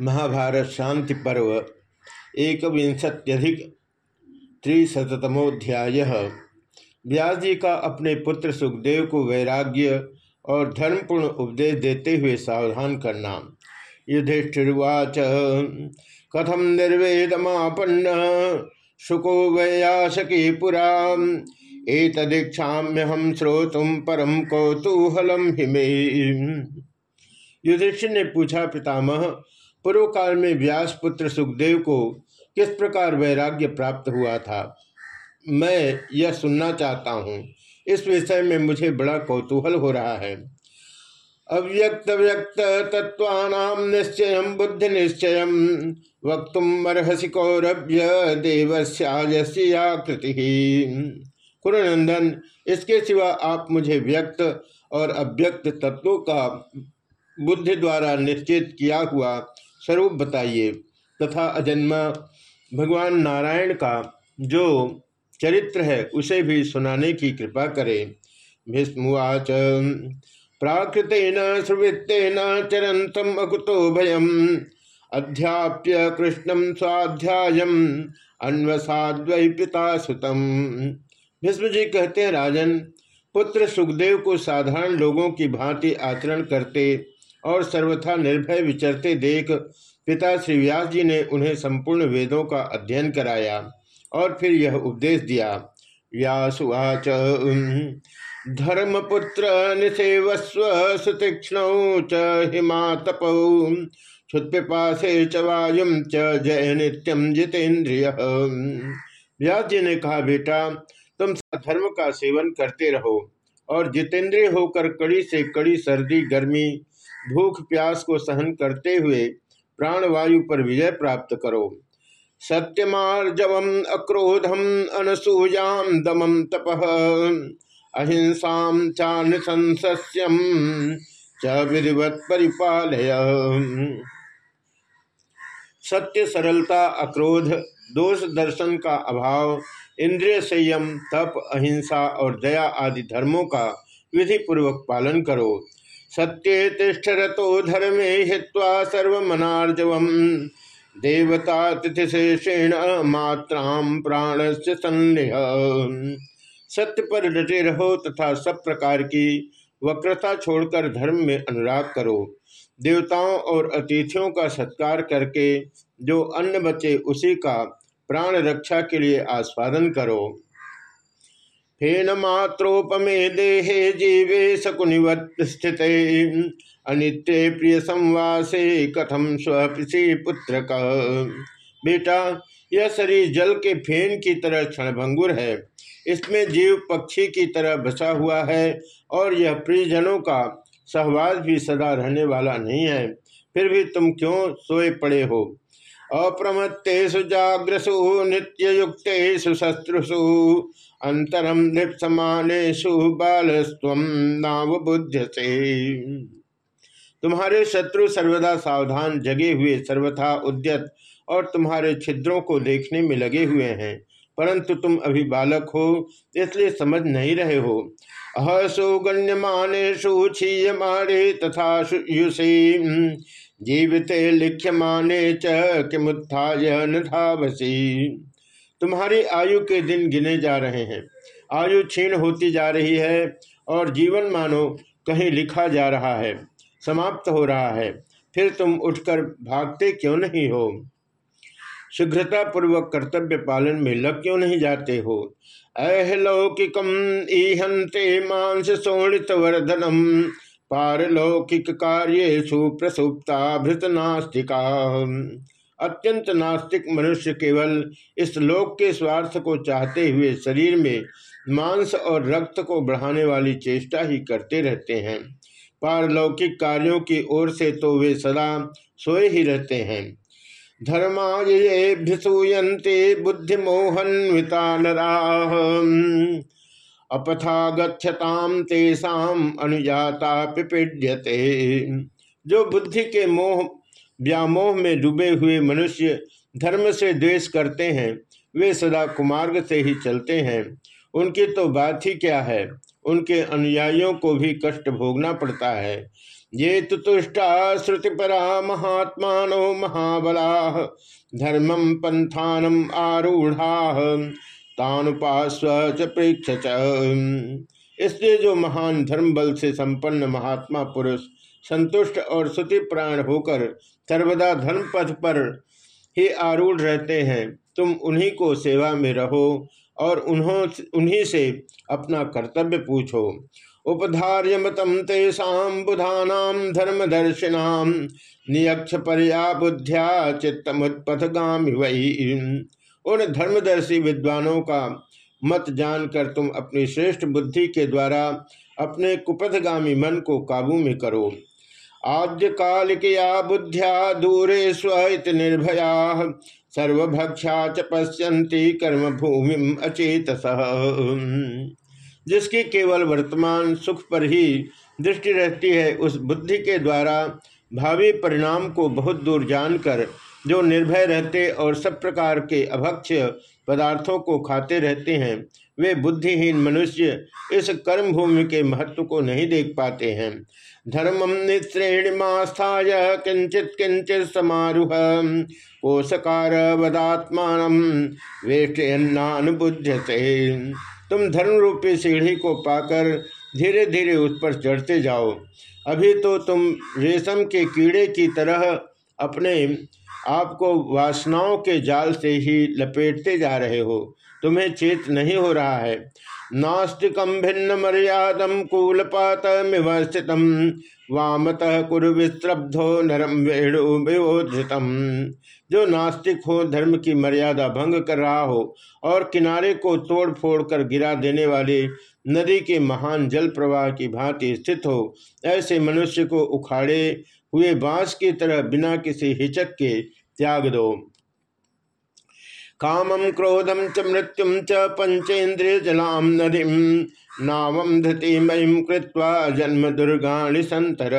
महाभारत शांति पर्व एक विंशत्यधिक त्रिशतमोध्याय व्यास जी का अपने पुत्र सुखदेव को वैराग्य और धर्मपूर्ण उपदेश देते हुए सावधान करना। युधिष्ठिर्वाच कथम निर्वेदमापन्न? शुको वैयासकी पुरा। एक तदीक्षाम्य हम श्रोतुम परम कौतूहलम हिमे। युधिष्ठिर ने पूछा, पितामह पूर्व काल में व्यास पुत्र सुखदेव को किस प्रकार वैराग्य प्राप्त हुआ था? मैं यह सुनना चाहता हूँ। इस विषय में मुझे बड़ा कौतूहल हो रहा है। अव्यक्त व्यक्त तत्वानाम निश्चय, बुद्धि निश्चय, वक्त अर्हसी कौरभ्य देवस्याकृति कुरनंदन, इसके सिवा आप मुझे व्यक्त और अव्यक्त तत्वों का बुद्धि द्वारा निश्चित किया हुआ स्वरूप बताइए तथा अजन्मा भगवान नारायण का जो चरित्र है, उसे भी सुनाने की कृपा करें। भीष्मवाच, प्राकृतेन सुवृत्तेन चरंतम अकुतो भयम। अध्याप्य कृष्णम स्वाध्याय अन्वसाद्वै पिता सुतम भीष्म जी कहते हैं, राजन, पुत्र सुखदेव को साधारण लोगों की भांति आचरण करते और सर्वथा निर्भय विचरते देख पिता श्री व्यास जी ने उन्हें संपूर्ण वेदों का अध्ययन कराया और फिर यह उपदेश दिया। व्यासुवाच धर्मपुत्र निसेवस्व सुतीक्ष्ण च हिमा तपौ क्षुत्पिपासे च वायुम च जय नित्यम जितेन्द्रिय। व्यास जी ने कहा, बेटा, तुम धर्म का सेवन करते रहो और जितेंद्रिय होकर कड़ी से कड़ी सर्दी, गर्मी भूख प्यास को सहन करते हुए प्राणवायु पर विजय प्राप्त करो। सत्यमार्जवम अक्रोधम, अनसूयाम, दमम तप अहिंसा चानुसंस्यम च विधिवत परिपालय। सत्य, सरलता, अक्रोध, दोष, दर्शन का अभाव, इंद्रिय संयम, तप, अहिंसा और दया आदि धर्मों का विधि पूर्वक पालन करो। सत्ये तिष्ठरतो धर्मे हित्वा सर्वमनार्जव देवता तिथिशेषेण मात्राम प्राण से संदेह सत्य पर डटे रहो तथा सब प्रकार की वक्रता छोड़कर धर्म में अनुराग करो। देवताओं और अतिथियों का सत्कार करके जो अन्न बचे उसी का प्राण रक्षा के लिए आस्वादन करो। हेन मात्रोपमे देहे जीवे शकुनिवत स्थित अनित्य प्रिय संवासे कथम स्वपिसी पुत्र का बेटा, यह शरीर जल के फेन की तरह क्षणभंगुर है। इसमें जीव पक्षी की तरह बसा हुआ है और यह प्रियजनों का सहवास भी सदा रहने वाला नहीं है। फिर भी तुम क्यों सोए पड़े हो? अप्रमत्तेषु जाग्रसु नित्ययुक्तेषु शस्त्रुषु अंतरम निपसमानेशु बालस्व नावबुध्यसे तुम्हारे शत्रु सर्वदा सावधान जगे हुए, सर्वथा उद्यत और तुम्हारे छिद्रों को देखने में लगे हुए हैं। परंतु तुम अभी बालक हो, इसलिए समझ नहीं रहे हो। अहसु गण्यमानेशु क्षीयमाणे तथा युषी जीवित लिख्यमाने च किमुत्थाय न धावसी। तुम्हारी आयु के दिन गिने जा रहे हैं। आयु क्षीण होती जा रही है और जीवन मानो कहीं लिखा जा रहा है, समाप्त हो रहा है। फिर तुम उठकर भागते क्यों नहीं हो? शीघ्रता पूर्वक कर्तव्य पालन में लग क्यों नहीं जाते हो? अहलौकिकम ईहंते मांस सोणित वर्धनम पारलौकिक कार्य सुप्रसुप्ता भृत नास्तिका। अत्यंत नास्तिक मनुष्य केवल इस लोक के स्वार्थ को चाहते हुए शरीर में मांस और रक्त को बढ़ाने वाली चेष्टा ही करते रहते हैं। पारलौकिक कार्यों की ओर से तो वे सदा सोए ही रहते हैं। धर्मायूयते बुद्धिमोहन्विता नराह अपथा गच्छताम तेषाम अनुजाता पिपीड्यते। जो बुद्धि के मोह, व्यामोह में डूबे हुए मनुष्य धर्म से द्वेष करते हैं, वे सदा कुमार्ग से ही चलते हैं। उनकी तो बात ही क्या है? उनके अनुयायियों को भी कष्ट भोगना पड़ता है। ये तुष्टा श्रुतिपरा महात्मा महाबला धर्मम पंथानम आरूढ़ा। तानुपास्व पृक्ष इसलिए जो महान धर्म बल से संपन्न महात्मा पुरुष संतुष्ट और श्रुति प्राण होकर सर्वदा धर्म पथ पर ही आरूढ़ रहते हैं, तुम उन्हीं को सेवा में रहो और उन्हों, उन्हीं से अपना कर्तव्य पूछो। उपधार्य मतम तेषा बुधानाम धर्मदर्शिनाम नियक्ष पर्या बुद्ध्या चित्तमुत्पथगामी वही उन धर्मदर्शी विद्वानों का मत जानकर तुम अपनी श्रेष्ठ बुद्धि के द्वारा अपने कुपथगामी मन को काबू में करो। आद्य कालिकया बुद्धिया दूरे स्वित निर्भया सर्वभक्षा च पश्यंती कर्म भूमि अचेत जिसकी केवल वर्तमान सुख पर ही दृष्टि रहती है, उस बुद्धि के द्वारा भावी परिणाम को बहुत दूर जानकर जो निर्भय रहते और सब प्रकार के अभक्ष पदार्थों को खाते रहते हैं, वे बुद्धिहीन मनुष्य इस कर्म भूमि के महत्व को नहीं देख पाते हैं। धर्मम निश्रेणिमास्थाय किंचित किंचित समारूह पोषकार वदात्मान वेष्टन्नानुबुद्ध से तुम धर्म रूपी सीढ़ी को पाकर धीरे धीरे उस पर चढ़ते जाओ। अभी तो तुम रेशम के कीड़े की तरह अपने आपको वासनाओं के जाल से ही लपेटते जा रहे हो। तुम्हें चेत नहीं हो रहा है। नास्तिकम भिन्न मर्यादम कूलपात स्थित वामतः कुरु विस्त्रब्धो नरम वेणु जो नास्तिक हो, धर्म की मर्यादा भंग कर रहा हो और किनारे को तोड़ फोड़ कर गिरा देने वाले नदी के महान जल प्रवाह की भांति स्थित हो, ऐसे मनुष्य को उखाड़े हुए बाँस की तरह बिना किसी हिचक के त्याग दो। कामम क्रोधम च मृत्युम च पंचेन्द्रिय जलाम नदी नावम धृति महिम कृत्वा जन्म दुर्गाणि संतर।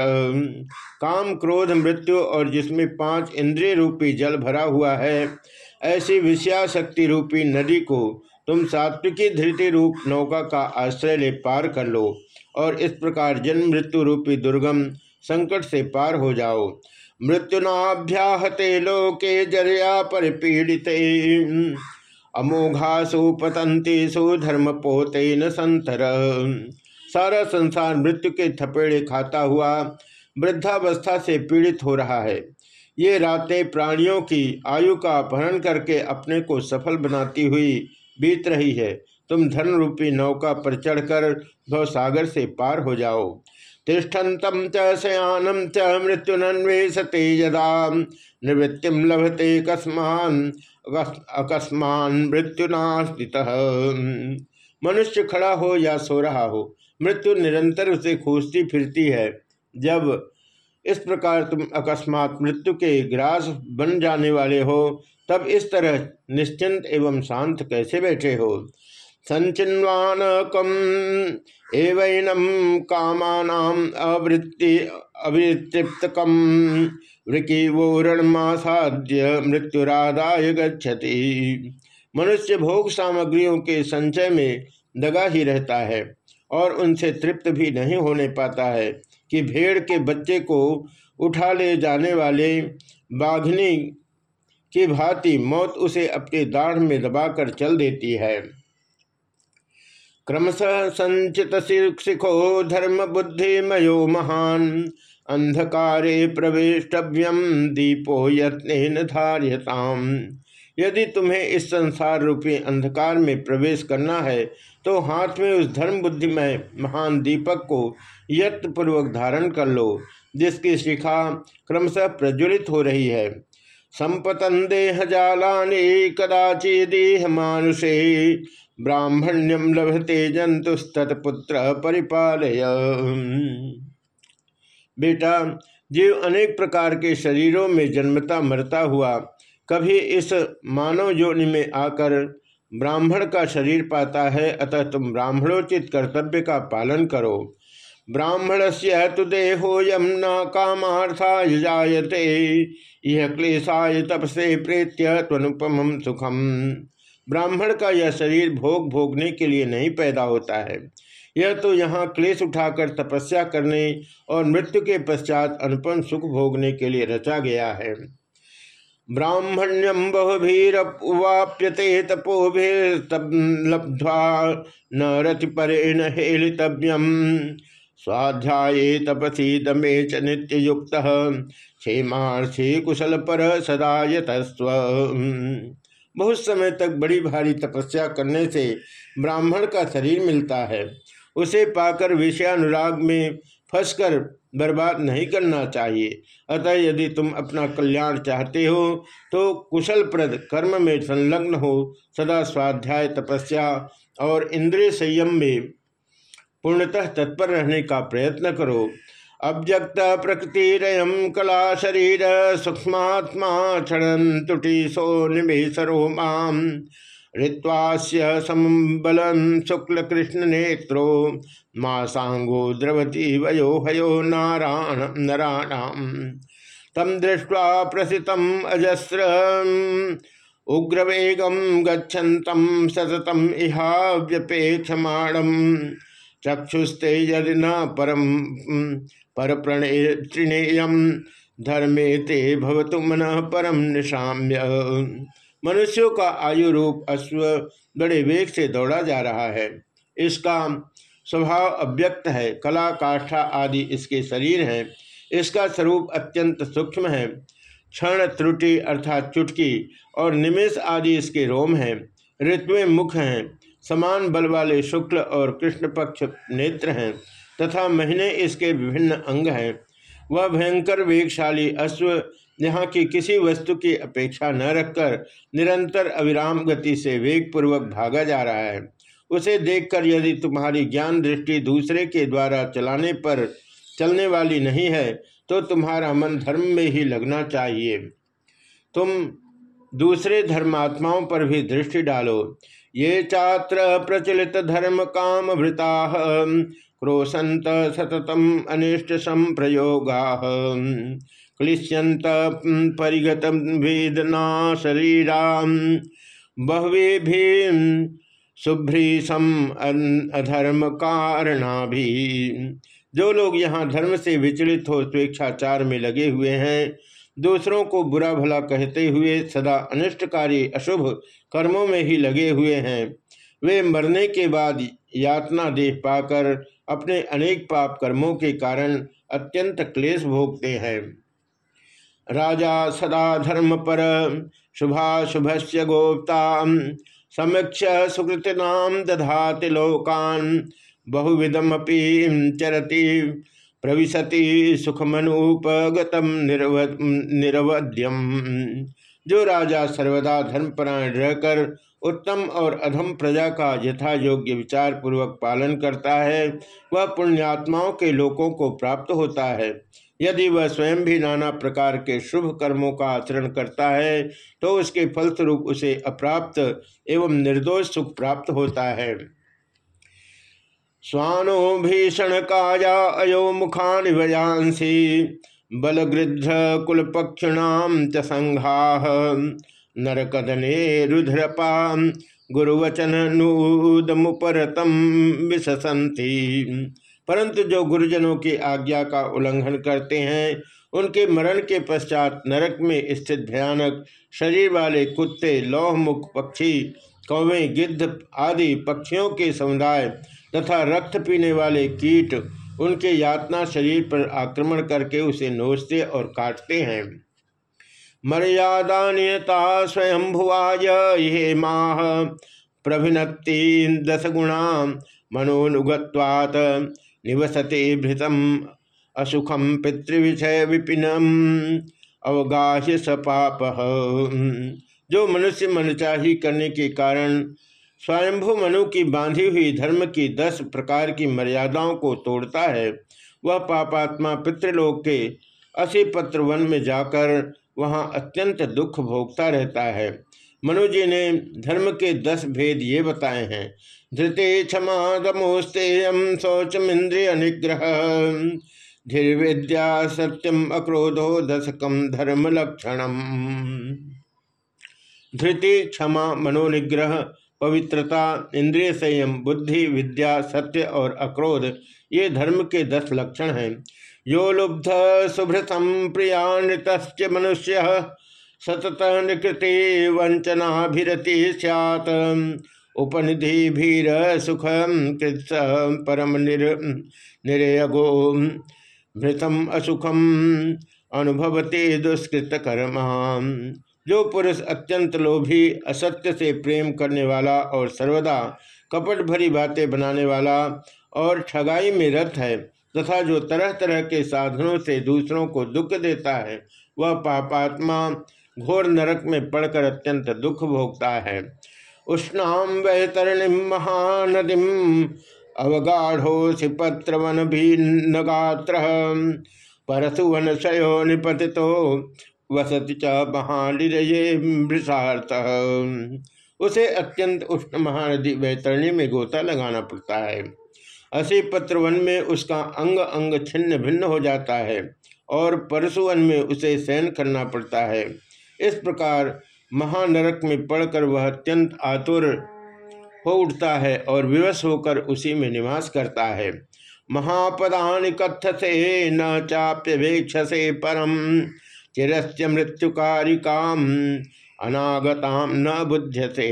काम, क्रोध, मृत्यु और जिसमें पाँच इंद्रिय रूपी जल भरा हुआ है, ऐसी विषयाशक्ति रूपी नदी को तुम सात्विकी धृति रूप नौका का आश्रय ले पार कर लो और इस प्रकार जन्म, मृत्यु रूपी दुर्गम संकट से पार हो जाओ। मृत्युनाभ्याहते लोके ज़रिया परिपीड़ित। अमोघासु पतंतीसु धर्म पोते न संतर। सारा संसार मृत्यु के थपेड़े खाता हुआ, वृद्धावस्था से पीड़ित हो रहा है। ये रातें प्राणियों की आयु का अपहरण करके अपने को सफल बनाती हुई बीत रही है। तुम धन रूपी नौका पर चढ़कर भवसागर से पार हो जाओ। तिष्ठन्तं च शयानं च मृत्युनन्वेषते यदा निवृत्तिं लभते कस्मान अकस्मान मृत्युना मनुष्य खड़ा हो या सो रहा हो, मृत्यु निरंतर उसे खोजती फिरती है। जब इस प्रकार तुम अकस्मात मृत्यु के ग्रास बन जाने वाले हो, तब इस तरह निश्चिंत एवं शांत कैसे बैठे हो? संचिन्वान कम एवैनम कामानाम अवृत्ति अवृत्तिप्तकम वृकिवोरणमासाद्य मृत्युरादाय गच्छति। मनुष्य भोग सामग्रियों के संचय में दगा ही रहता है और उनसे तृप्त भी नहीं होने पाता है कि भेड़ के बच्चे को उठा ले जाने वाले बाघनी की भांति मौत उसे अपने दाढ़ में दबाकर चल देती है। क्रमश संचित शिखो धर्म बुद्धि मयो महान। अंधकारे प्रवेशव्यम दीपो यत्न धार्यताम। यदि तुम्हें इस संसार रूपी अंधकार में प्रवेश करना है तो हाथ में उस धर्म बुद्धि में महान दीपक को यत्नपूर्वक धारण कर लो, जिसकी शिखा क्रमशः प्रज्वलित हो रही है। संपतन देह जालानी कदाचि देह मानुषे ब्राह्मण्यम लभते जंतुस्तपुत्र परिपालय। बेटा, जीव अनेक प्रकार के शरीरों में जन्मता, मरता हुआ, कभी इस मानव योनि में आकर ब्राह्मण का शरीर पाता है, अतः तुम ब्राह्मणोचित कर्तव्य का पालन करो। ब्राह्मण से तो देहोयम न कामार्था जायते यह क्लेशाय तपसे प्रेत्य तनुपम सुखम। ब्राह्मण का यह शरीर भोग भोगने के लिए नहीं पैदा होता है। यह तो यहाँ क्लेश उठाकर तपस्या करने और मृत्यु के पश्चात अनुपम सुख भोगने के लिए रचा गया है। ब्राह्मण्यम बहुभीरवाप्यते तपोभिर्लब्ध्वा न रतिपरेण हेलितव्यम। स्वाध्याये तपसी दमे च नित्य युक्त क्षेमार्थी कुशल पर सदा यतस्व बहुत समय तक बड़ी भारी तपस्या करने से ब्राह्मण का शरीर मिलता है। उसे पाकर विषयानुराग में फंसकर बर्बाद नहीं करना चाहिए। अतः यदि तुम अपना कल्याण चाहते हो तो कुशल प्रद कर्म में संलग्न हो। सदा स्वाध्याय तपस्या और इंद्रिय संयम में पूर्णतः तत्पर रहने का प्रयत्न करो। अव्यक्त प्रकृतिरयम कला शरीर, सूक्ष्मात्मा क्षण तुटी सो निमेशरो माम। ऋत्वास्य संबल शुक्ल कृष्ण नेत्रो मासांगो द्रवती वयो हयो नारायण नाराणाम। तम दृष्ट्वा प्रसितम अजस्र उग्रवेगम गच्छन्तं सततम इहाव्यपेक्षमाणम चक्षुस्ते यदि न परम पर प्रणेयम धर्मे ते भवतु मन परम निशाम्य। मनुष्यों का आयु रूप अश्व बड़े वेग से दौड़ा जा रहा है। इसका स्वभाव अव्यक्त है। कला, काष्ठा आदि इसके शरीर हैं। इसका स्वरूप अत्यंत सूक्ष्म है। क्षण त्रुटि अर्थात चुटकी और निमेश आदि इसके रोम हैं। ऋतुएँ मुख हैं। समान बल वाले शुक्ल और कृष्ण पक्ष नेत्र हैं। तथा महीने इसके विभिन्न अंग हैं। वह भयंकर वेगशाली अश्व यहाँ की किसी वस्तु की अपेक्षा न रखकर निरंतर अविराम गति से वेग पूर्वक भागा जा रहा है। उसे देखकर यदि तुम्हारी ज्ञान दृष्टि दूसरे के द्वारा चलाने पर चलने वाली नहीं है तो तुम्हारा मन धर्म में ही लगना चाहिए। तुम दूसरे धर्मात्माओं पर भी दृष्टि डालो। ये चात्र प्रचलित धर्म काम भृता क्रोशंत सततम अनिष्ट संप्रयोगा क्लिश्यंत परिगत वेदना शरीरा। बहवे भी शुभ्रीसम अधर्म कारणा भी जो लोग यहाँ धर्म से विचलित हो, स्वेच्छाचार में लगे हुए हैं, दूसरों को बुरा भला कहते हुए सदा अनिष्टकारी, अशुभ कर्मों में ही लगे हुए हैं। वे मरने के बाद यातना देख पाकर अपने अनेक पाप कर्मों के कारण अत्यंत क्लेश भोगते हैं। राजा सदा धर्म पर शुभाशुभ से गोप्ता समीक्ष सुकृतनाम दधाति लोकान बहुविधमपि चरति, प्रविशति सुखमनुपगतम निरवध्यम जो राजा सर्वदा धर्मपरायण रहकर उत्तम और अधम प्रजा का यथा योग्य विचार पूर्वक पालन करता है, वह पुण्यात्माओं के लोगों को प्राप्त होता है। यदि वह स्वयं भी नाना प्रकार के शुभ कर्मों का आचरण करता है तो उसके फलस्वरूप उसे अप्राप्त एवं निर्दोष सुख प्राप्त होता है। स्वानो भीषण काया अयो मुखान बलगृद्ध कुलपक्षिणाम संघा। नरकदने रुद्रपा गुरुवचन नूदमुपरतम विसंति परंतु जो गुरुजनों की आज्ञा का उल्लंघन करते हैं, उनके मरण के पश्चात नरक में स्थित भयानक शरीर वाले कुत्ते, लौहमुख पक्षी, कौवें, गिद्ध आदि पक्षियों के समुदाय तथा रक्त पीने वाले कीट उनके यातना शरीर पर आक्रमण करके उसे नोचते और काटते हैं। मर्यादा नियता स्वयंभुवाय ये माह प्रभिनत्ति दस गुणा मनोनुगत्वात् निवसते भृतम असुखम पितृविषय विपिनम अवगाह्य स पाप। जो मनुष्य मनचाही करने के कारण स्वयंभु मनु की बांधी हुई धर्म की दस प्रकार की मर्यादाओं को तोड़ता है। वह पापात्मा पितृलोक के असी पत्र वन में जाकर वहाँ अत्यंत दुख भोगता रहता है। मनु जी ने धर्म के दस भेद ये बताए हैं। धृते क्षमा दमोस्तेयम शौचम इंद्रिय निग्रह। धीर्विद्या सत्यम अक्रोधो दशकम धर्म लक्षणम धृति क्षमा मनोनिग्रह पवित्रता, इंद्रिय संयम, बुद्धि, विद्या, सत्य और अक्रोध, ये धर्म के दस लक्षण हैं। यो लुब्ध शुभ्रतम प्रियानृत मनुष्य, सतत निकृति वंचनाभिरति सैत उपनिधि भीर सुखम कृत परम निर, निरयगो मृतम असुखम, अनुभवते दुष्कृत कर्मा जो पुरुष अत्यंत लोभी, असत्य से प्रेम करने वाला और सर्वदा कपट भरी बातें बनाने वाला और ठगाई में रत है तथा जो तरह तरह के साधनों से दूसरों को दुख देता है, वह पापात्मा घोर नरक में पड़कर अत्यंत दुख भोगता है। उष्णाम वैतरणिम महानदीम अवगाढ़ो पत्रवन भी नगात्र परसुवन शयो निपति वसति च महानिरये उसे अत्यंत उष्ण महानदी वैतरणी में गोता लगाना पड़ता है। असी पत्रवन में उसका अंग अंग छिन्न भिन्न हो जाता है और परशुवन में उसे सहन करना पड़ता है। इस प्रकार महानरक में पड़कर वह अत्यंत आतुर हो उठता है और विवश होकर उसी में निवास करता है। महापदान कथ से न चाप्यवेक्ष से परम। चिरश्च मृत्युकारिकाम अनागताम न बुध्यसे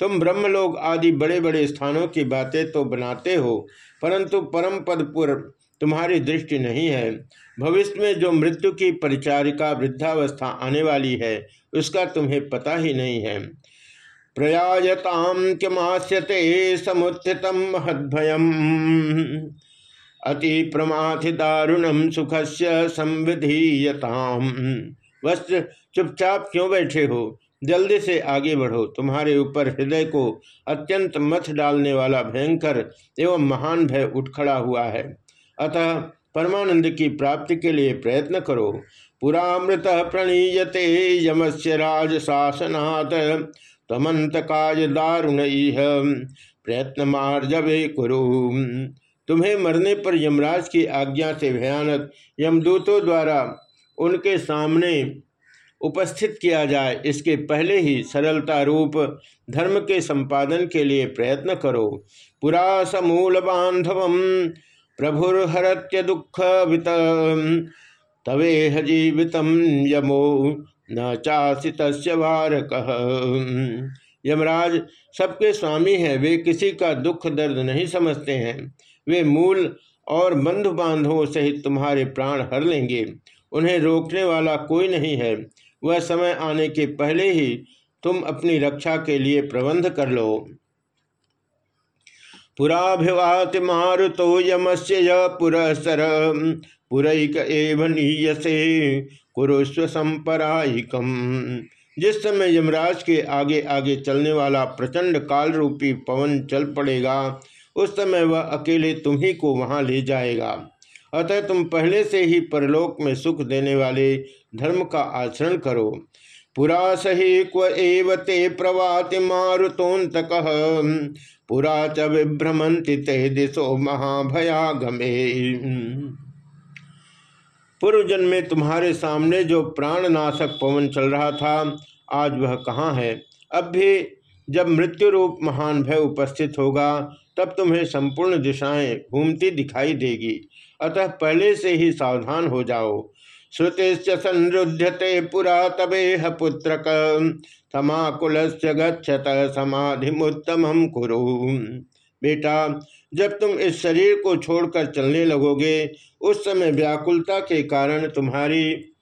तुम ब्रह्मलोक आदि बड़े बड़े स्थानों की बातें तो बनाते हो, परंतु परम पद पूर्व तुम्हारी दृष्टि नहीं है। भविष्य में जो मृत्यु की परिचारिका वृद्धावस्था आने वाली है, उसका तुम्हें पता ही नहीं है। प्रयायताम क्यमास्यते समुत्थितम महद्भयम अति प्रमाथि दारुणम सुख से संविधीयताम। वस्त्र, चुपचाप क्यों बैठे हो? जल्दी से आगे बढ़ो। तुम्हारे ऊपर हृदय को अत्यंत मथ डालने वाला भयंकर एवं महान भय उठ खड़ा हुआ है। अतः परमानंद की प्राप्ति के लिए प्रयत्न करो। पुरामृत प्रणीयते यमस्य राज शासनात् तमंत काज दारुण प्रयत्न मार्जवे कुरु। तुम्हें मरने पर यमराज की आज्ञा से भयानक यमदूतों द्वारा उनके सामने उपस्थित किया जाए। इसके पहले ही सरलता रूप धर्म के संपादन के लिए प्रयत्न करो। पुरा समूल बांधव प्रभुर्हरत्य दुख वित, तवेह यमो न चासित वारक। यमराज, सबके स्वामी हैं, वे किसी का दुख दर्द नहीं समझते हैं। वे मूल और बंधु बांधवों सहित तुम्हारे प्राण हर लेंगे। उन्हें रोकने वाला कोई नहीं है। वह समय आने के पहले ही तुम अपनी रक्षा के लिए प्रबंध कर लो। पुराभिवाति मारुतो यमस्य पुरसर पुरैक एव नीयसे कुरुस्व संपरायिकम। जिस समय यमराज के आगे आगे चलने वाला प्रचंड काल रूपी पवन चल पड़ेगा उस समय वह अकेले तुम ही को वहाँ ले जाएगा। अतः तुम पहले से ही परलोक में सुख देने वाले धर्म का आचरण करो। पुरा सही क्व एवते प्रवाति मारुतोन्तक। पुरा च विभ्रमंति ते दिशो महाभयागमे। पूर्व जन्म में तुम्हारे सामने जो प्राणनाशक पवन चल रहा था, आज वह कहाँ है? अब भी जब मृत्यु रूप महान भय उपस्थित होगा तब तुम्हें संपूर्ण दिशाएँ घूमती दिखाई देगी। अतः पहले से ही सावधान हो जाओ। श्रुतिश्च संरुध्यते पुरा तबेह पुत्रक। समाकुल गच्छत समाधिमुत्तम कुरु। बेटा, जब तुम इस शरीर को छोड़कर चलने लगोगे, उस समय व्याकुलता के कारण तुम्हारी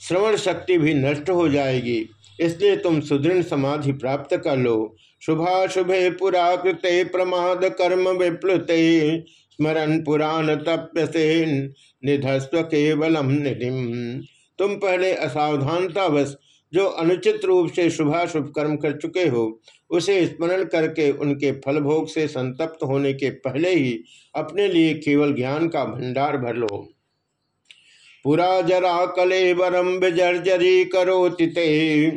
श्रवण शक्ति भी नष्ट हो जाएगी। इसलिए तुम सुदृढ़ समाधि प्राप्त कर लो। शुभाशुभे पुरा कृते प्रमाद कर्म विप्लुते स्मरण पुराण तप्यसे निधस्व केवलम निधि। तुम पहले असावधानतावश, जो अनुचित रूप से शुभाशुभ कर्म कर चुके हो, उसे स्मरण करके उनके फलभोग से संतप्त होने के पहले ही अपने लिए केवल ज्ञान का भंडार भर लो। पुरा जरा कले वरम विजर्जरी करो तिते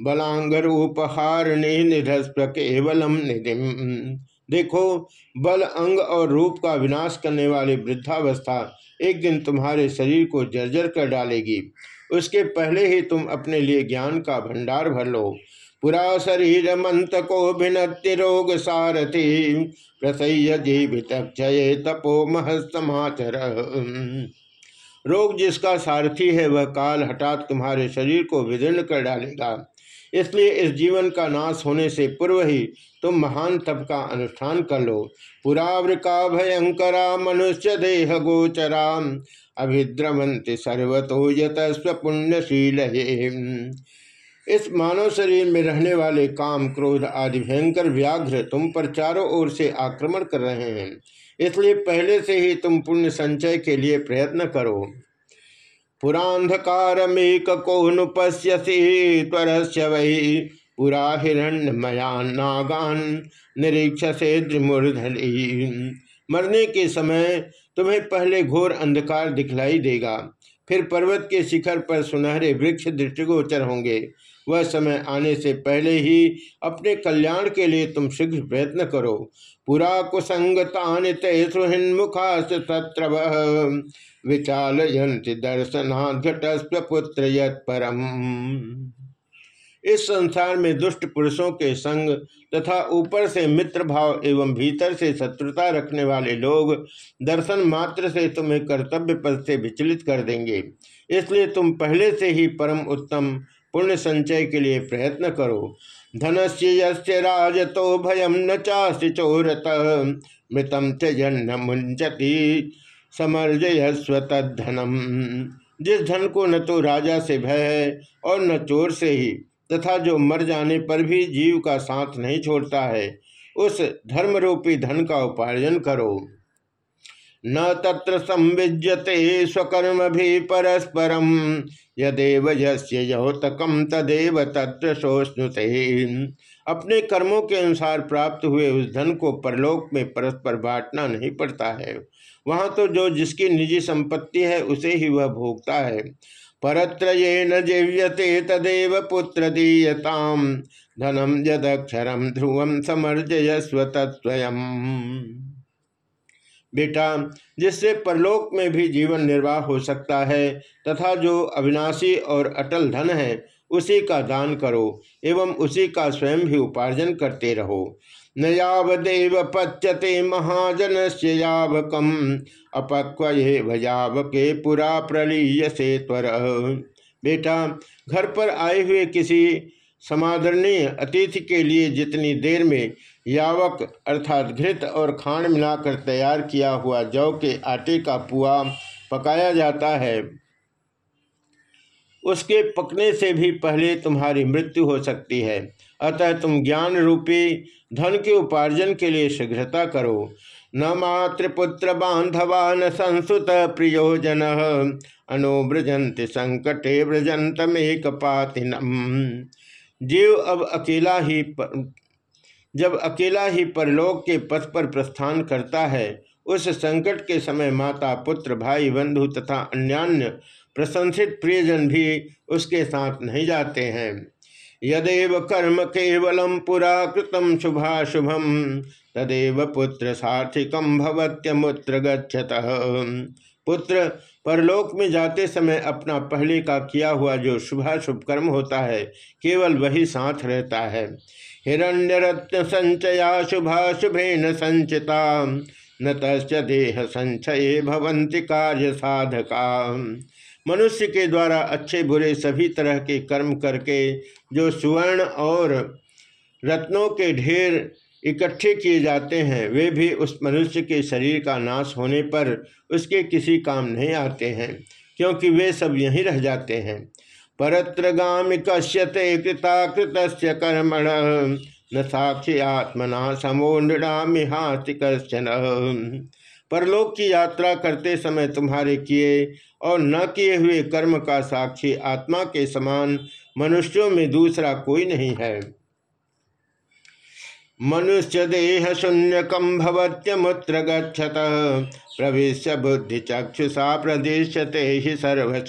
बलांगरूपहार निधस्व केवलम निधिम। देखो, बल, अंग और रूप का विनाश करने वाली वृद्धावस्था एक दिन तुम्हारे शरीर को जर्जर कर डालेगी। उसके पहले ही तुम अपने लिए ज्ञान का भंडार भर लो। पुरा शरीर मंत को भिन्नति रोग सारथी। प्रसह्य जीवित क्षय तपो महसमाचर रोग जिसका सारथी है, वह काल हठात तुम्हारे शरीर को विदीर्ण कर डालेगा। इसलिए इस जीवन का नाश होने से पूर्व ही तुम महान तप का अनुष्ठान कर लो। पुरावृका भयंकरा मनुष्य देह गोचरा। अभिद्रवंति सर्वतो यत स्वपुण्यशील इस मानव शरीर में रहने वाले काम, क्रोध आदि भयंकर व्याघ्र तुम पर चारों ओर से आक्रमण कर रहे हैं। इसलिए पहले से ही तुम पुण्य संचय के लिए प्रयत्न करो। नुपश्यसी त्वरस्य वही पुरा हिरण्यमयान नागान निरीक्ष से मरने के समय तुम्हें पहले घोर अंधकार दिखलाई देगा, फिर पर्वत के शिखर पर सुनहरे वृक्ष दृष्टिगोचर होंगे। वह समय आने से पहले ही अपने कल्याण के लिए तुम शीघ्र प्रयत्न करो। पुरा कुसंगतान तेसुहिन्मुखा सत्र विचालयंति दर्शनाघटस्वपुत्र परम इस संसार में दुष्ट पुरुषों के संग तथा ऊपर से मित्र भाव एवं भीतर से शत्रुता रखने वाले लोग दर्शन मात्र से तुम्हें कर्तव्य पद से विचलित कर देंगे। इसलिए तुम पहले से ही परम उत्तम पुण्य संचय के लिए प्रयत्न करो। धनस्य राजतो भयम न चास्ति चोरत। मृतम त्यजन मुंजती समर्जय स्वतधनम जिस धन को न तो राजा से भय है, और न चोर से ही, तथा जो मर जाने पर भी जीव का साथ नहीं छोड़ता है, उस धर्मरूपी धन का उपार्जन करो। न तत्र संविज्यते स्वकर्म भी परस्परम यदेव यौतकम तदेव तत्र शोष्णुते। अपने कर्मों के अनुसार प्राप्त हुए उस धन को परलोक में परस्पर बांटना नहीं पड़ता है। वहाँ तो जो जिसकी निजी संपत्ति है, उसे ही वह भोगता है। परत्र ये न जीव्यते तदेव पुत्र दीयताम। धनम यदक्षरम ध्रुवम समर्जयस्व तत्वयम बेटा, जिससे परलोक में भी जीवन निर्वाह हो सकता है, तथा जो अविनाशी और अटल धन है, उसी का दान करो, एवं उसी का स्वयं भी उपार्जन करते रहो। न यावदेव पच्यते महाजन से यावकम, अपक्वये भयावके पुरा प्रलीय से त्वर। बेटा, घर पर आए हुए किसी समादरणीय अतिथि के लिए जितनी देर में यावक अर्थात घृत और खांड मिलाकर तैयार किया हुआ जौ के आटे का पुआ पकाया जाता है, उसके पकने से भी पहले तुम्हारी मृत्यु हो सकती है। अतः तुम ज्ञान रूपी धन के उपार्जन के लिए शीघ्रता करो। न मातृपुत्र बांधवा न संसुत प्रियोजन अनुब्रजंत संकटे व्रजंत एक पातिनम जीव अब अकेला ही पर, जब अकेला ही परलोक के पथ पर प्रस्थान करता है उस संकट के समय माता पुत्र भाई बंधु तथा अन्यान्य प्रशंसित प्रियजन भी उसके साथ नहीं जाते हैं। यदेव कर्म केवलम पुरा कृतम शुभाशुभम तदेव पुत्र सार्थिकम भवत्यमुत्र गच्छत। पुत्र, परलोक में जाते समय अपना पहले का किया हुआ जो शुभाशुभ कर्म होता है, केवल वही साथ रहता है। हिरण्य रत्न संचया शुभाशुभे न संचिता, न तस् देह संचय भवंति कार्य साधका मनुष्य के द्वारा अच्छे बुरे सभी तरह के कर्म करके, जो सुवर्ण और रत्नों के ढेर इकट्ठे किए जाते हैं। वे भी उस मनुष्य के शरीर का नाश होने पर उसके किसी काम नहीं आते हैं, क्योंकि वे सब यहीं रह जाते हैं। परत्रगामी कश्यते कृता कृत कर्मण, न साक्षी आत्मना समो नृणामिहाति कश्चन परलोक की यात्रा करते समय तुम्हारे किए और न किए हुए कर्म का साक्षी आत्मा के समान मनुष्यों में दूसरा कोई नहीं है। मनुष्य देह शून्य कम भवत्यमुत्र गच्छत प्रवेश बुद्धि चक्षुषा प्रदेशते ही सर्वछ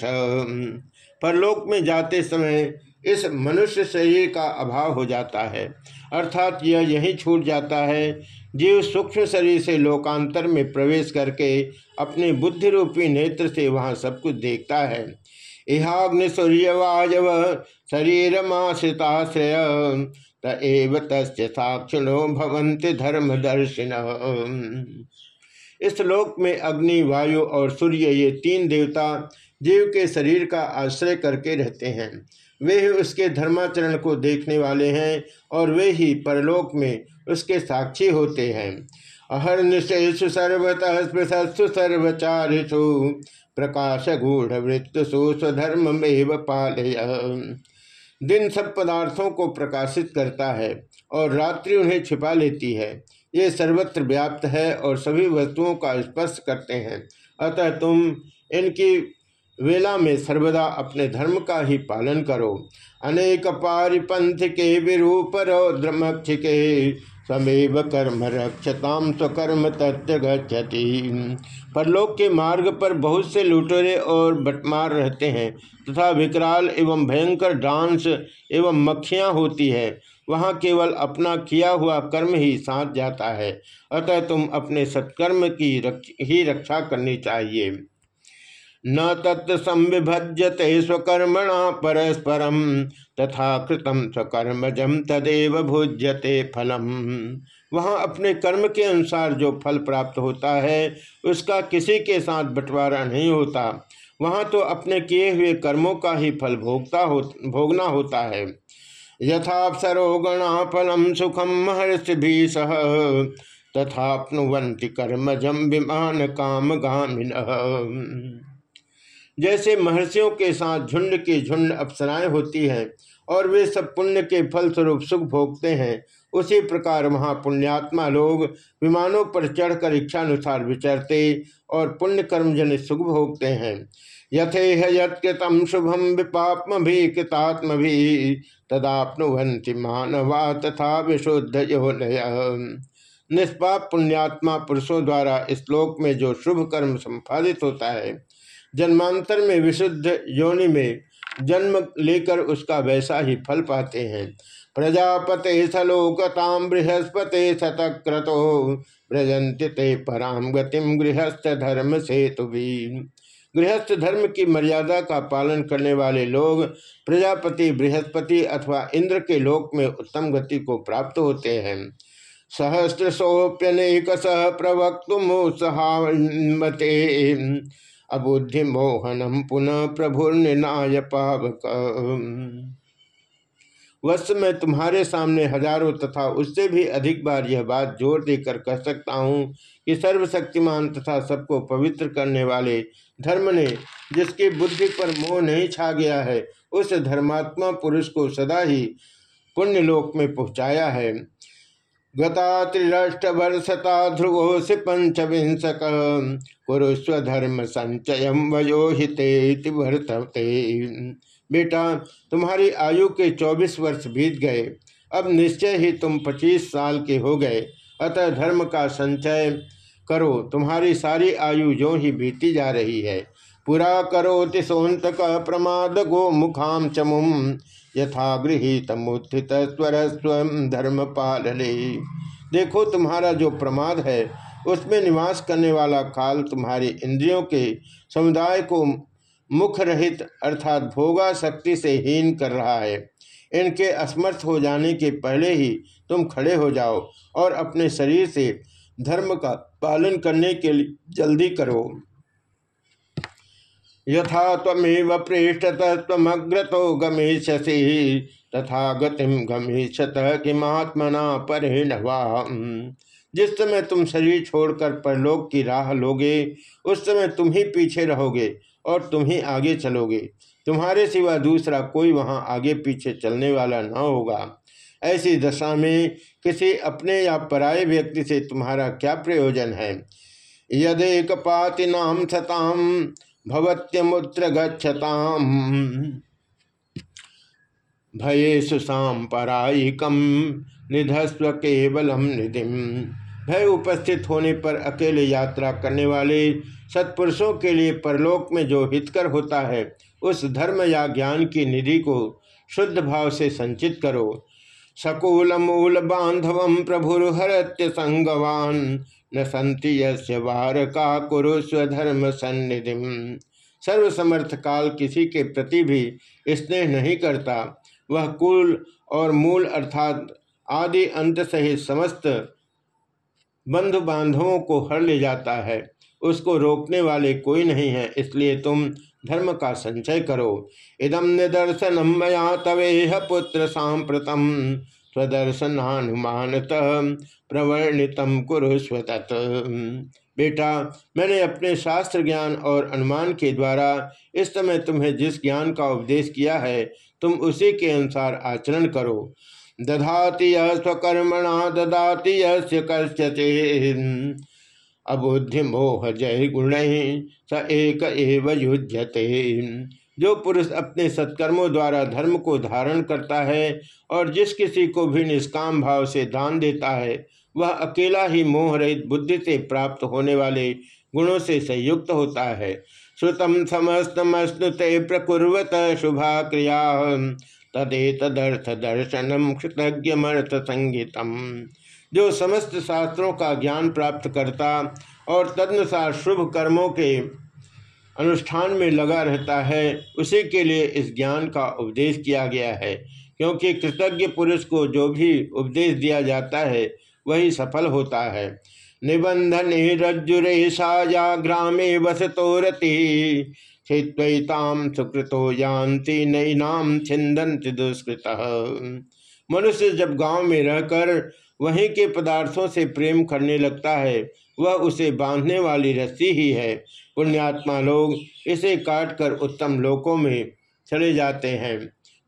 परलोक में जाते समय इस मनुष्य शरीर का अभाव हो जाता है। अर्थात यह यही छूट जाता है, जीव सूक्ष्म शरीर से लोकांतर में प्रवेश करके अपने बुद्धि रूपी नेत्र से वहाँ सब कुछ देखता है। इहाग्नि सूर्य वायव शरीर माश्रिताश्रय तव तस् साक्षिणो धर्म दर्शिन इस लोक में अग्नि, वायु और सूर्य ये तीन देवता जीव के शरीर का आश्रय करके रहते हैं। वे ही उसके धर्माचरण को देखने वाले हैं और वे ही परलोक में उसके साक्षी होते हैं। अहर्निशेषु सर्वतः स्पृशस्ु सर्वचारिषु। प्रकाश गूढ़ वृत्तसु स्वधर्म में पालय। दिन सब पदार्थों को प्रकाशित करता है और रात्रि उन्हें छिपा लेती है। ये सर्वत्र व्याप्त है और सभी वस्तुओं का स्पर्श करते हैं। अतः तुम इनकी वेला में सर्वदा अपने धर्म का ही पालन करो। अनेक पारिपंथ के विरूप रौद्रमक्ष के समेव कर्म रक्षताम स्वकर्म तथ्य गति परलोक के मार्ग पर बहुत से लुटेरे और बटमार रहते हैं तथा विकराल एवं भयंकर डांस एवं मक्खियाँ होती है। वहाँ केवल अपना किया हुआ कर्म ही साथ जाता है अतः तुम अपने सत्कर्म की रक्ष, ही रक्षा करनी चाहिए। न तत्र संविभज्यते स्वकर्मणा परस्परम तथा कृतम स्वकर्मजम तदेव भुज्यते फलम। वहाँ अपने कर्म के अनुसार जो फल प्राप्त होता है, उसका किसी के साथ बंटवारा नहीं होता। वहाँ तो अपने किए हुए कर्मों का ही फल भोगता हो, भोगना होता है। यथापसरो गणा फलम सुखम महर्षि भी सह तथापनुवंति कर्मजम विमान काम गामिन जैसे महर्षियों के साथ झुंड की झुंड अप्सराएँ होती हैं और वे सब पुण्य के फल स्वरूप सुख भोगते हैं उसी प्रकार वहाँ पुण्यात्मा लोग विमानों पर चढ़कर इच्छानुसार विचरते और पुण्य कर्मजन सुख भोगते हैं। यथेह यत्कृतम शुभम विपात्म भी कृतात्म भी तदापनुवंति मानवा तथा विशुद्ध यो निष्पाप पुण्यात्मा पुरुषों द्वारा इस लोक में जो शुभ कर्म संपादित होता है, जन्मांतर में विशुद्ध योनि में जन्म लेकर उसका वैसा ही फल पाते हैं। प्रजापते सलोकताम बृहस्पते शतक्रतो ब्रजंति ते पराम गतिम गृहस्थ धर्म सेतु भी। गृहस्थ धर्म की मर्यादा का पालन करने वाले लोग प्रजापति, बृहस्पति अथवा इंद्र के लोक में उत्तम गति को प्राप्त होते हैं। सहस्त्र सोप्यनेक सह प्रवक्त सहामते अबुद्धि मोहनम पुनः प्रभु पावक वत्स मैं तुम्हारे सामने हज़ारों तथा उससे भी अधिक बार यह बात ज़ोर देकर कह सकता हूँ कि सर्वशक्तिमान तथा सबको पवित्र करने वाले धर्म ने जिसकी बुद्धि पर मोह नहीं छा गया है, उस धर्मात्मा पुरुष को सदा ही पुण्यलोक में पहुँचाया है। गता त्रिष्ट वर्षता ध्रुवो से पंचविंशक। कुरुस्व धर्म संचय वयोहिते वर्तते। बेटा, तुम्हारी आयु के चौबीस वर्ष बीत गए। अब निश्चय ही तुम पच्चीस साल के हो गए। अतः धर्म का संचय करो। तुम्हारी सारी आयु जो ही बीती जा रही है। पुरा करो तिसोत का प्रमाद गो मुखाम चमुम। यथा गृहित स्वर स्व धर्म पालने। देखो तुम्हारा जो प्रमाद है, उसमें निवास करने वाला काल तुम्हारी इंद्रियों के समुदाय को मुख रहित अर्थात भोगा शक्ति से हीन कर रहा है। इनके असमर्थ हो जाने के पहले ही तुम खड़े हो जाओ और अपने शरीर से धर्म का पालन करने के लिए जल्दी करो। यथा तमेव पृष्ठतमग्र तो गमेशसी तथा गतिम गमेशत किमात्मना परिणवा जिस समय तुम शरीर छोड़कर परलोक की राह लोगे, उस समय तुम ही पीछे रहोगे और तुम ही आगे चलोगे। तुम्हारे सिवा दूसरा कोई वहाँ आगे पीछे चलने वाला न होगा। ऐसी दशा में किसी अपने या पराये व्यक्ति से तुम्हारा क्या प्रयोजन है? यदेक पाति नाम सताम, भवत्यमुत्र गच्छताम। भयेशु सांपरायिकम निधस्व केवलम निधि। भय उपस्थित होने पर अकेले यात्रा करने वाले सत्पुरुषों के लिए परलोक में जो हितकर होता है, उस धर्म या ज्ञान की निधि को शुद्ध भाव से संचित करो। सकूल मूल बांधव प्रभुर्हरत्य संगवान, न संति वार का कुरु स्वधर्म सन्निधि सर्वसमर्थ काल किसी के प्रति भी स्नेह नहीं करता। वह कुल और मूल अर्थात आदि अंत सहित समस्त बंधु बांधवों को हर ले जाता है। उसको रोकने वाले कोई नहीं है, इसलिए तुम धर्म का संचय करो। इदम निदर्शनम मया तवेह पुत्र सांप्रतम स्वदर्शनानुमानत प्रवर्णितम कुरुस्व बेटा, मैंने अपने शास्त्र ज्ञान और अनुमान के द्वारा इस समय तुम्हें जिस ज्ञान का उपदेश किया है, तुम उसी के अनुसार आचरण करो। दधाति स्वकर्मणा ददाति कश्यते अबुद्धि मोह जय गुण स एक एव युज्यते जो पुरुष अपने सत्कर्मों द्वारा धर्म को धारण करता है और जिस किसी को भी निष्काम भाव से दान देता है, वह अकेला ही मोह रहित बुद्धि से प्राप्त होने वाले गुणों से संयुक्त होता है। श्रुतम समस्तमस्तुते प्रकुर्वत शुभा क्रिया तदेतदर्थ दर्शनम कृतज्ञमर्थ संगीतम जो समस्त शास्त्रों का ज्ञान प्राप्त करता और तदनुसार शुभ कर्मों के अनुष्ठान में लगा रहता है, उसी के लिए इस ज्ञान का उपदेश किया गया है। क्योंकि कृतज्ञ पुरुष को जो भी उपदेश दिया जाता है, वही सफल होता है। निबंधन रज्जुरेशा ग्रामे वसतोरति छिताम सुकृतो जानती नई नाम छिंदंत दुष्कृत। मनुष्य जब गाँव में रहकर वहीं के पदार्थों से प्रेम करने लगता है, वह उसे बांधने वाली रस्सी ही है। पुण्यात्मा लोग इसे काटकर उत्तम लोकों में चले जाते हैं,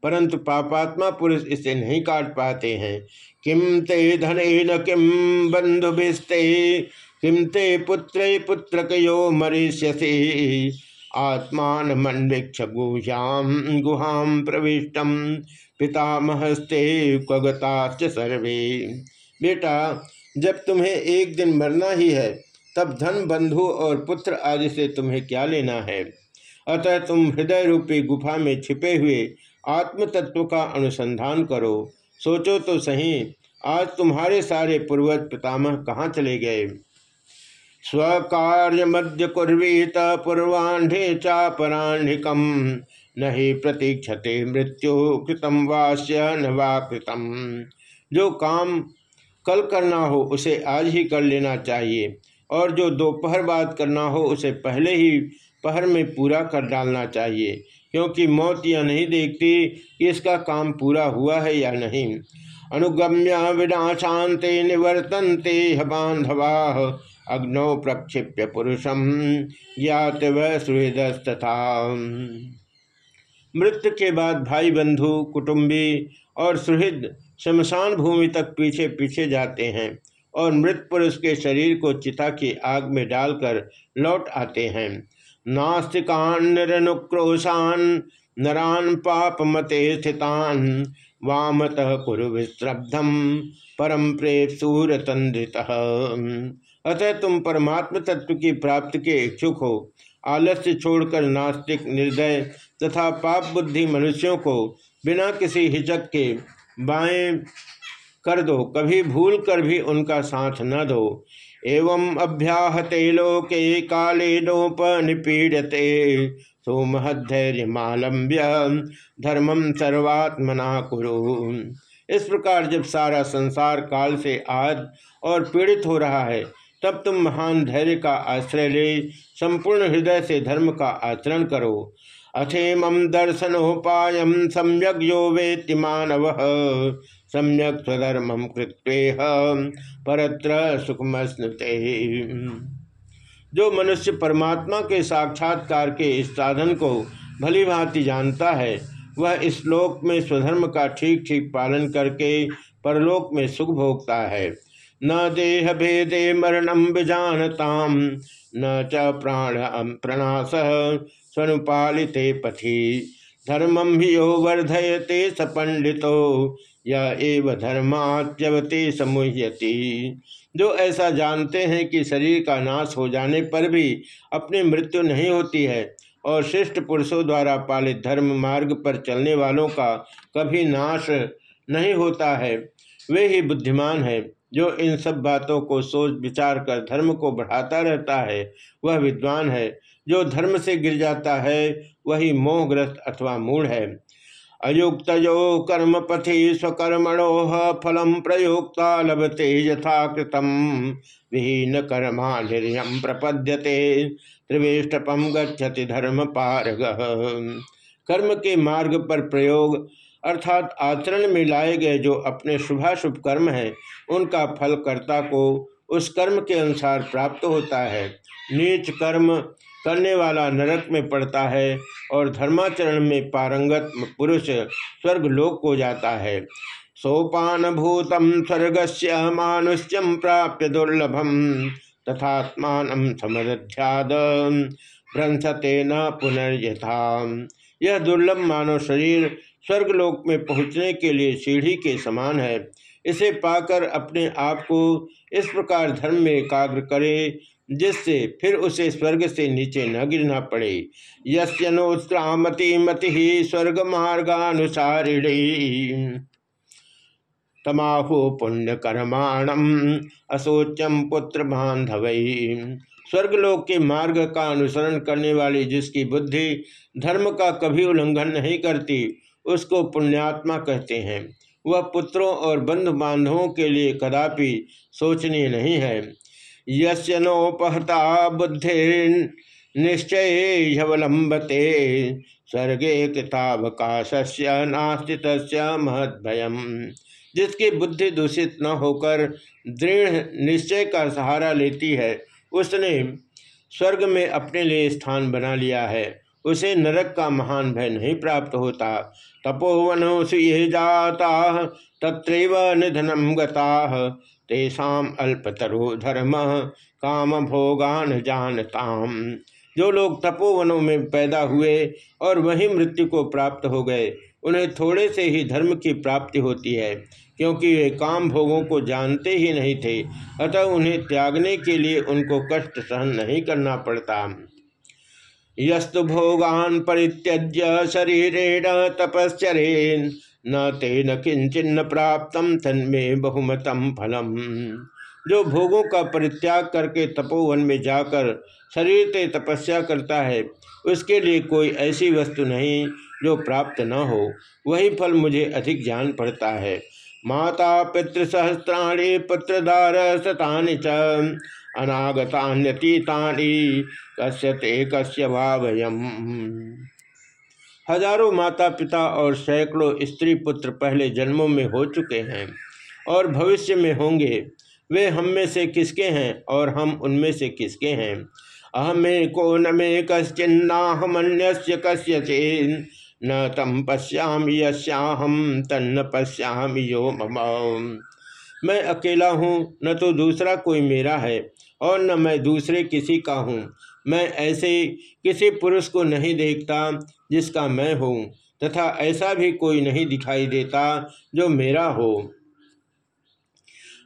परंतु पापात्मा पुरुष इसे नहीं काट पाते हैं। किम ते धन न किम बंधु किम ते पुत्र पुत्र कयो मरीष्यसे। आत्मान मनवीक्ष गुहाम गुहाम प्रविष्टम पितामहस्ते क्वगताश्च सर्वे। बेटा, जब तुम्हें एक दिन मरना ही है, तब धन, बंधु और पुत्र आदि से तुम्हें क्या लेना है? अतः तुम हृदय रूपी गुफा में छिपे हुए आत्म तत्व का अनुसंधान करो। सोचो तो सही, आज तुम्हारे सारे पूर्वज पितामह कहाँ चले गए? स्वकार्य मध्य कुर्वीत पूर्वाढ़े चापराह्निकम नहीं प्रतीक्षते मृत्यु कृतम वास्य न कृतम जो काम कल करना हो, उसे आज ही कर लेना चाहिए। और जो दोपहर बाद करना हो, उसे पहले ही पहर में पूरा कर डालना चाहिए। क्योंकि मौत यह नहीं देखती कि इसका काम पूरा हुआ है या नहीं। अनुगम्य विनाशांते निवर्तनते बांधवा अग्नौ प्रक्षिप्य पुरुषम ज्ञात व सुहृदस्तथा। मृत्यु के बाद भाई बंधु, कुटुंबी और सुहृद शमशान भूमि तक पीछे पीछे जाते हैं और मृत पुरुष के शरीर को चिता की आग में डालकर लौट आते हैं। नास्तिकान निरनुक्रोशान नरान पाप मते स्थितान, वामत कुरु विश्रब्धम परम प्रेत सूर तंद्रित अतः तुम परमात्म तत्व की प्राप्ति के इच्छुक हो। आलस्य छोड़कर नास्तिक निर्दय तथा पाप बुद्धि मनुष्यों को बिना किसी हिचक के बाएँ कर दो। कभी भूल कर भी उनका साथ न दो। एवं अभ्याहते लोके काले निपीड़ते सोमहधैर्य मालम्ब्य धर्मम सर्वात्मना कुरु। इस प्रकार जब सारा संसार काल से आज और पीड़ित हो रहा है तब तुम महान धैर्य का आश्रय ले, संपूर्ण हृदय से धर्म का आचरण करो। अथेम दर्शनोपाय सम्यक यो वेति मानव सम्यक स्वधर्म कृत्वेह, परत्र सुखमस्नुते। जो मनुष्य परमात्मा के साक्षात्कार के इस साधन को भली भांति जानता है, वह इस लोक में स्वधर्म का ठीक ठीक पालन करके परलोक में सुख भोगता है। न देह भेदे मरणम विजानताम, न च प्राण प्रणाश स्वनुपालिते पथि। धर्मम ही यो वर्धयते सपंडितो यह एव धर्मात्यवते समुह्यति। जो ऐसा जानते हैं कि शरीर का नाश हो जाने पर भी अपनी मृत्यु नहीं होती है और श्रेष्ठ पुरुषों द्वारा पालित धर्म मार्ग पर चलने वालों का कभी नाश नहीं होता है, वे ही बुद्धिमान है। जो इन सब बातों को सोच विचार कर धर्म को बढ़ाता रहता है, वह विद्वान है। जो धर्म से गिर जाता है, वही मोहग्रस्त अथवा मूढ़ है। अयुक्त कर्म पथि स्वकर्मणो फलम प्रयोक्ता लभते यथा कृतम विहीन कर्मा निर्यम प्रपद्यते त्रिवेष्टपम गच्छति धर्म पारग। कर्म के मार्ग पर प्रयोग अर्थात आचरण में लाए गए जो अपने शुभाशुभ कर्म है उनका फल कर्ता को उस कर्म के अनुसार प्राप्त होता है। नीच कर्म करने वाला नरक में पड़ता है और धर्माचरण में पारंगत पुरुष स्वर्ग लोक को जाता है। सोपान भूतम स्वर्ग से मानुष्यम प्राप्य दुर्लभम तथात्मान समध्याद भ्रंसते न पुनर्यथा। यह दुर्लभ मानव शरीर स्वर्गलोक में पहुँचने के लिए सीढ़ी के समान है। इसे पाकर अपने आप को इस प्रकार धर्म में एकाग्र करे, जिससे फिर उसे स्वर्ग से नीचे न गिरना पड़े। यस्यनोत्रामति मति स्वर्ग मार्गानुसारिणी तमाहु पुण्य कर्माणम असोचम पुत्र बांधव स्वर्गलोक के मार्ग का अनुसरण करने वाली जिसकी बुद्धि धर्म का कभी उल्लंघन नहीं करती, उसको पुण्यात्मा कहते हैं। वह पुत्रों और बंधु बांधवों के लिए कदापि सोचनीय नहीं है। यस्य नोपहता बुद्धि निश्चय अवलंबते स्वर्गे किताबकाशस्य नास्ति महद भयम जिसकी बुद्धि दूषित न होकर दृढ़ निश्चय का सहारा लेती है, उसने स्वर्ग में अपने लिए स्थान बना लिया है। उसे नरक का महान भय नहीं प्राप्त होता। तपोवन ये जाता, तत्रैव निधनम गता। तेषाम अल्पतरो धर्म काम भोगान जानताम। जो लोग तपोवनों में पैदा हुए और वही मृत्यु को प्राप्त हो गए, उन्हें थोड़े से ही धर्म की प्राप्ति होती है, क्योंकि वे काम भोगों को जानते ही नहीं थे। अतः उन्हें त्यागने के लिए उनको कष्ट सहन नहीं करना पड़ता। यस्तु भोगान परित्यज्य शरीरेण तपश्चरेन। न तेन किंचिन्न प्राप्त तन्मे बहुमतम फलम। जो भोगों का परित्याग करके तपोवन में जाकर शरीर से तपस्या करता है, उसके लिए कोई ऐसी वस्तु नहीं जो प्राप्त न हो। वही फल मुझे अधिक जान पड़ता है। माता पितृसहस्राणी पुत्रदार शतानि च। अनागतान्यतीतानि कस्य ते कस्य भावयम हज़ारों माता पिता और सैकड़ों स्त्री पुत्र पहले जन्मों में हो चुके हैं और भविष्य में होंगे। वे हम में से किसके हैं और हम उनमें से किसके हैं? अहमे को न मे कश्चिन्नाहमन्य कस्य न तम पश्यामी यश्याहम तन्न पश्यामी यो मम। मैं अकेला हूँ, न तो दूसरा कोई मेरा है, और न मैं दूसरे किसी का हूँ। मैं ऐसे किसी पुरुष को नहीं देखता, जिसका मैं हूँ, तथा ऐसा भी कोई नहीं दिखाई देता, जो मेरा हो।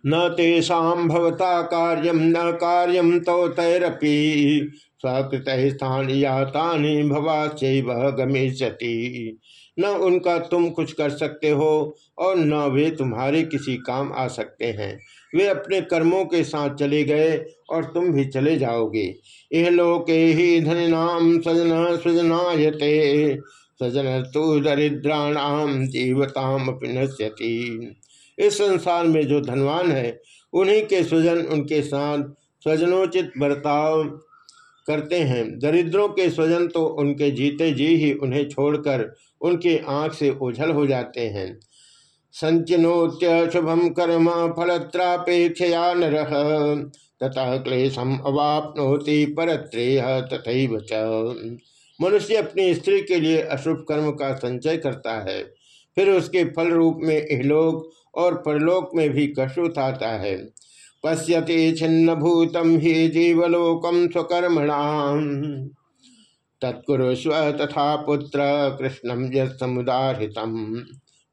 न तेषा भवता कार्यम न कार्यम तो तैरपी, स्वकृत तानी याता भवाचैव गमिष्यति। न उनका तुम कुछ कर सकते हो और न वे तुम्हारे किसी काम आ सकते हैं। वे अपने कर्मों के साथ चले गए और तुम भी चले जाओगे। यह लोके ही धनाम सजन सृजनायते, सजन तो दरिद्राणाम जीवताम नश्यति इस संसार में जो धनवान है, उन्हीं के स्वजन उनके साथ स्वजनोचित बर्ताव करते हैं। दरिद्रों के स्वजन तो उनके जीते जी ही उन्हें छोड़कर उनके आँख से ओझल हो जाते हैं। संचिनोत्य शुभम कर्म फलत्रापेक्षया नर तथा क्लेशम अवापनोति परत्रेय तथा मनुष्य अपनी स्त्री के लिए अशुभ कर्म का संचय करता है, फिर उसके फल रूप में इहलोक और परलोक में भी कष्ट उठाता है। पश्यति छिन्न भूतम ही जीवलोकम स्वकर्मणाम। तत्कुरुस्व तथा पुत्र कृष्णम यमुदारितम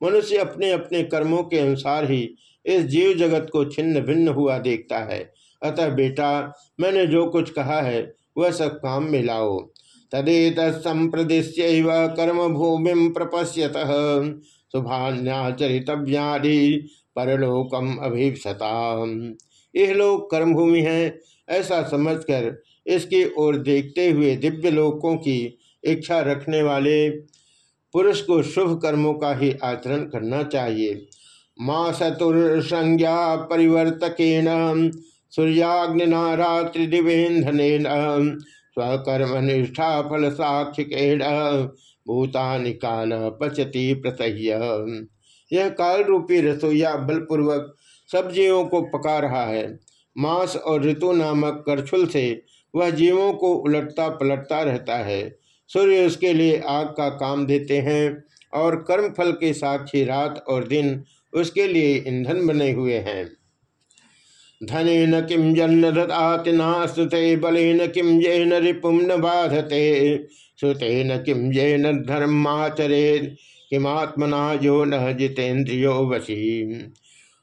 मनुष्य अपने अपने कर्मों के अनुसार ही इस जीव जगत को छिन्न भिन्न हुआ देखता है। अतः बेटा, मैंने जो कुछ कहा है, वह सब काम में लाओ। तदेत संप्रदिश्य कर्म भूमि प्रपश्यत। शुभान्याचरितव्याधि परलोकम अभिपता यह लोग कर्मभूमि है, ऐसा समझकर इसकी ओर देखते हुए दिव्य लोकों की इच्छा रखने वाले पुरुष को शुभ कर्मों का ही आचरण करना चाहिए। माँ संज्ञा परिवर्तक सूर्याग्निना रात्रिदिवेन्धन स्वकर्म निष्ठा फल साक्षिकेण भूतानि काल पचती प्रतह्य यह काल रूपी रसोईया बलपूर्वक सब्जियों को पका रहा है। मांस और ऋतु नामक करछुल से वह जीवों को उलटता पलटता रहता है। सूर्य उसके लिए आग का काम देते हैं और कर्मफल के साक्षी रात और दिन उसके लिए ईंधन बने हुए हैं। धनेन किम जन्न दतातिना सुते बलेन किम जैन रिपुम न बाधते। न किम जैन धर्माचरे, किमात्मना जो न जितेन्द्रियो वशी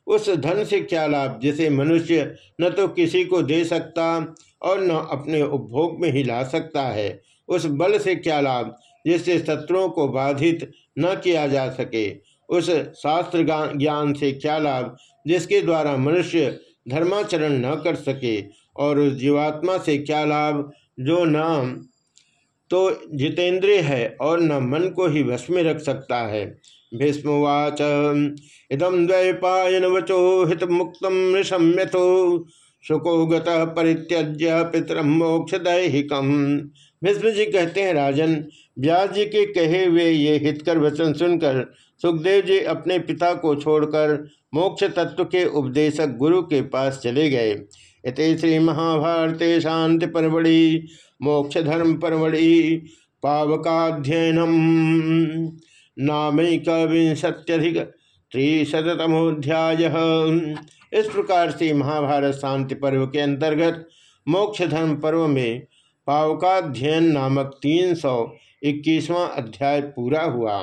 उस धन से क्या लाभ, जिसे मनुष्य न तो किसी को दे सकता और न अपने उपभोग में ही ला सकता है, उस बल से क्या लाभ, जिससे शत्रुओं को बाधित न किया जा सके? उस शास्त्र ज्ञान से क्या लाभ, जिसके द्वारा मनुष्य धर्माचरण न कर सके? और उस जीवात्मा से क्या लाभ, जो न तो जितेंद्रिय है और न मन को ही वश में रख सकता है? भीष्मवाच। इदम द्वैपायन वचो हित मुक्त निशम्यथो सुको गरित्यज्य पितरम मोक्ष दैहिकम भीष्म जी कहते हैं, राजन, व्यास जी के कहे हुए ये हितकर वचन सुनकर सुखदेव जी अपने पिता को छोड़कर मोक्ष तत्व के उपदेशक गुरु के पास चले गए। इत श्री महाभारते शांति परवड़ी, मोक्ष धर्म परवड़ी, पावकाध्ययनम। नामैक विंशत्यधिक त्रिशतमोध्याय इस प्रकार से महाभारत शांति पर्व के अंतर्गत मोक्ष धर्म पर्व में पावकाध्ययन नामक तीन सौ इक्कीसवां अध्याय पूरा हुआ।